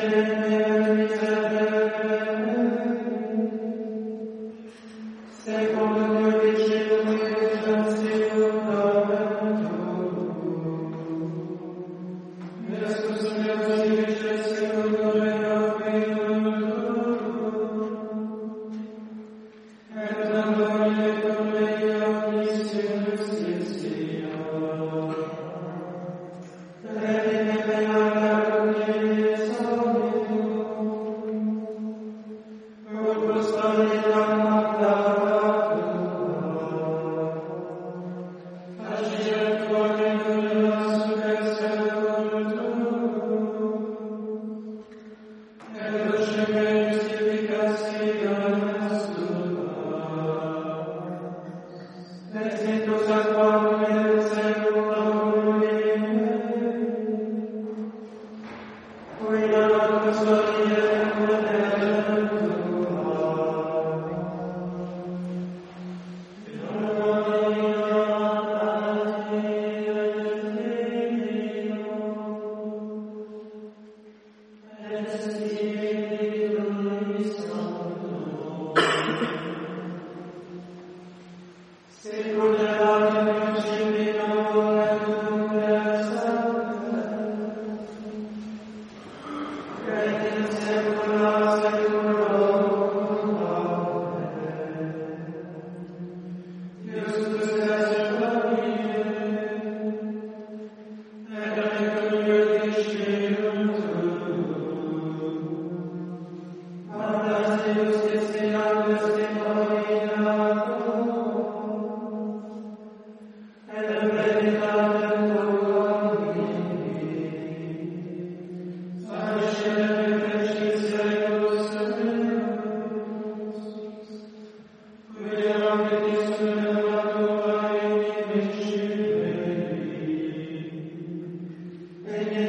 Amen. Amen.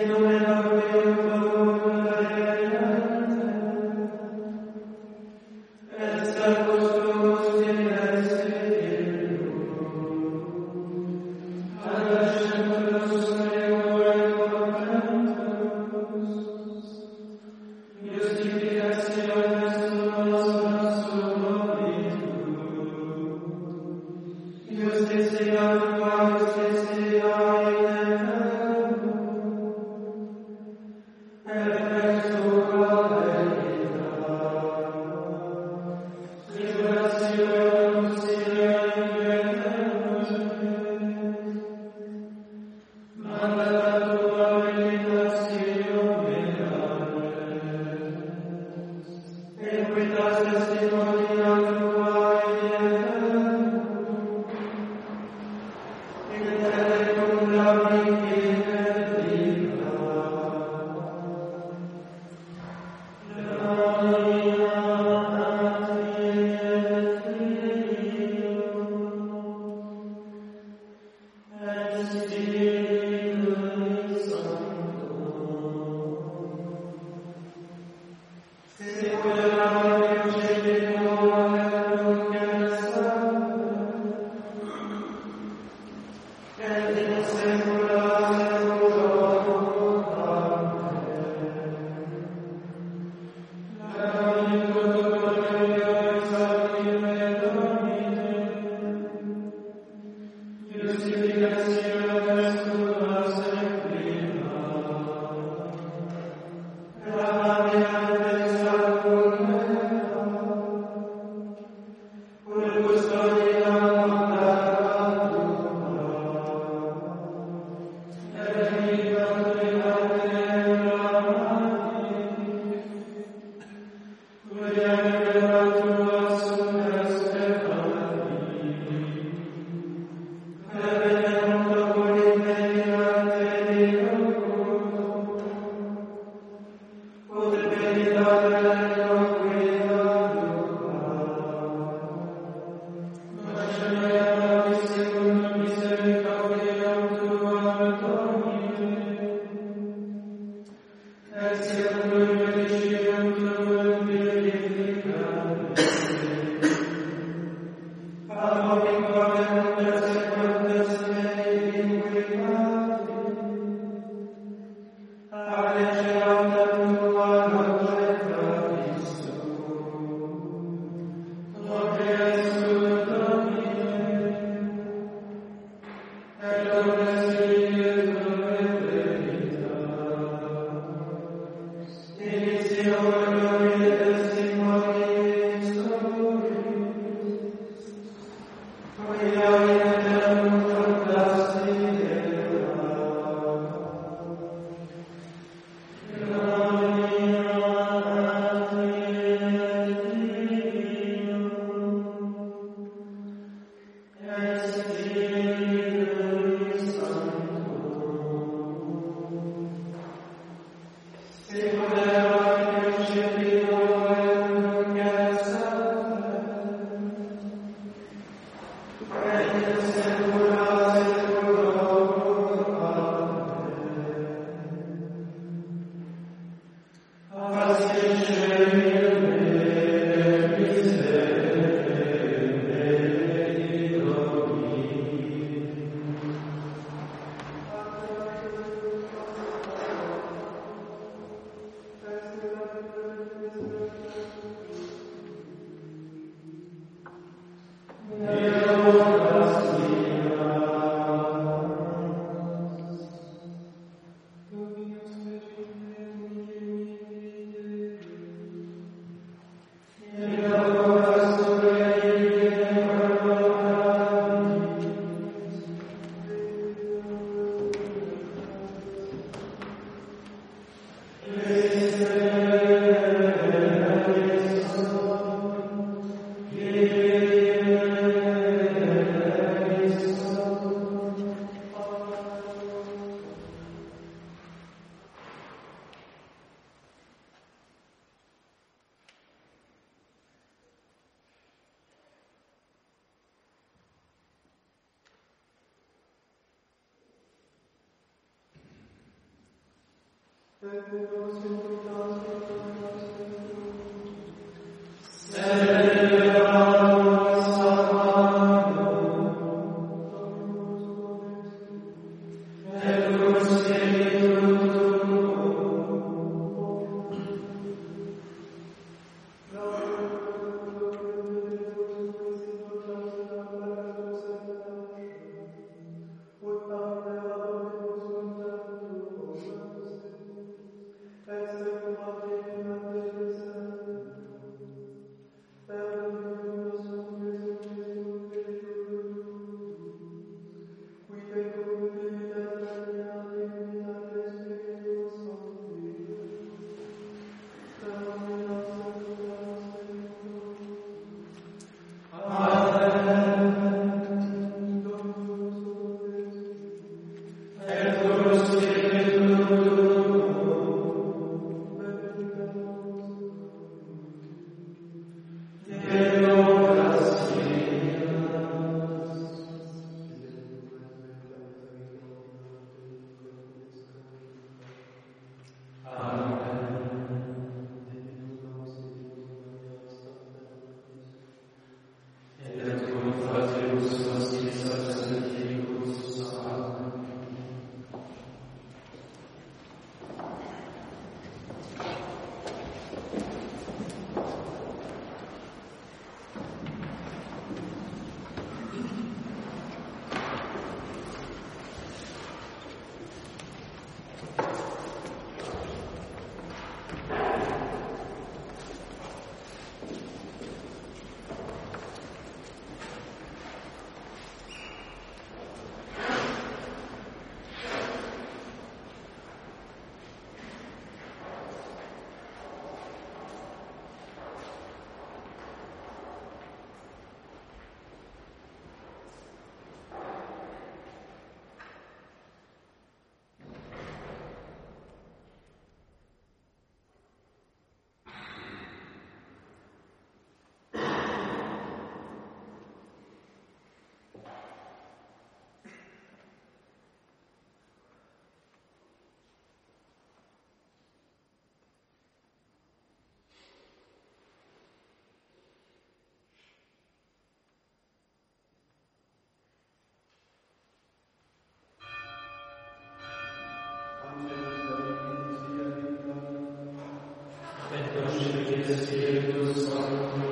et dulce Espíritu Santo.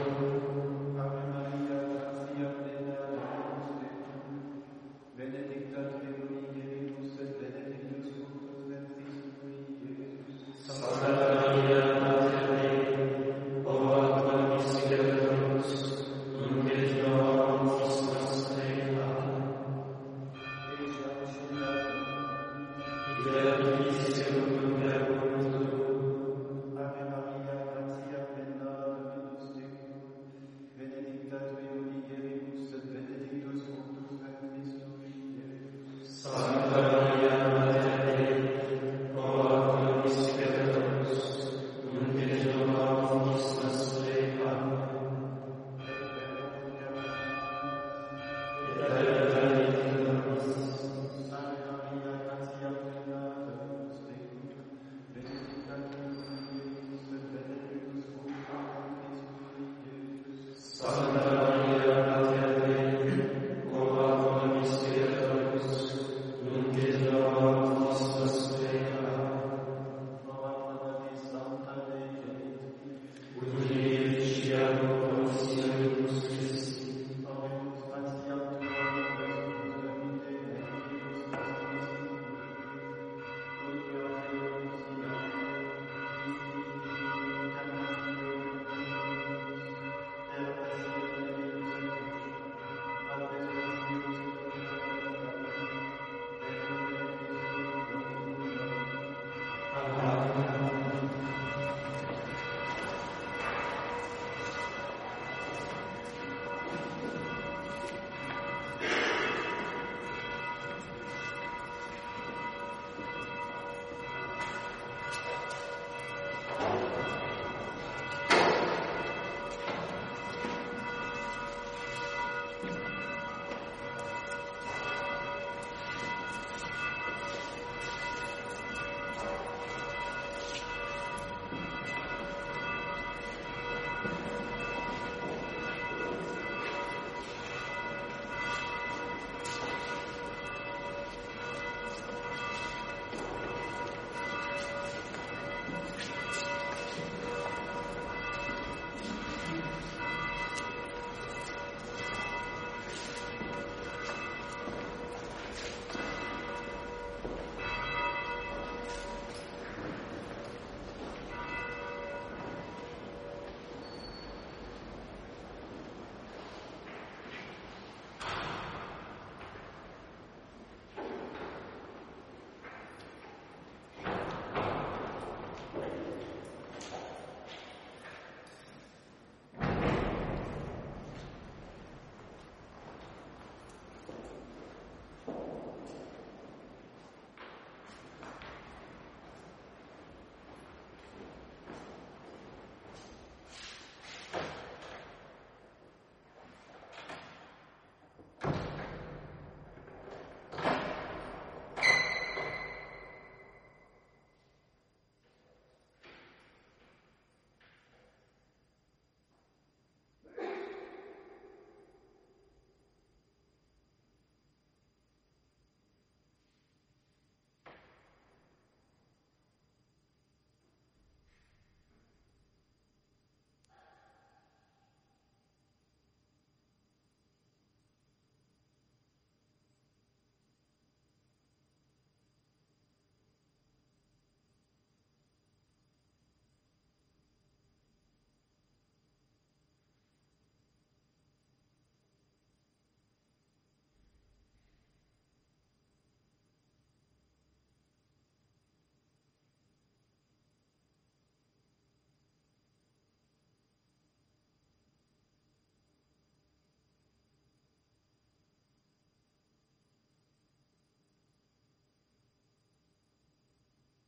that we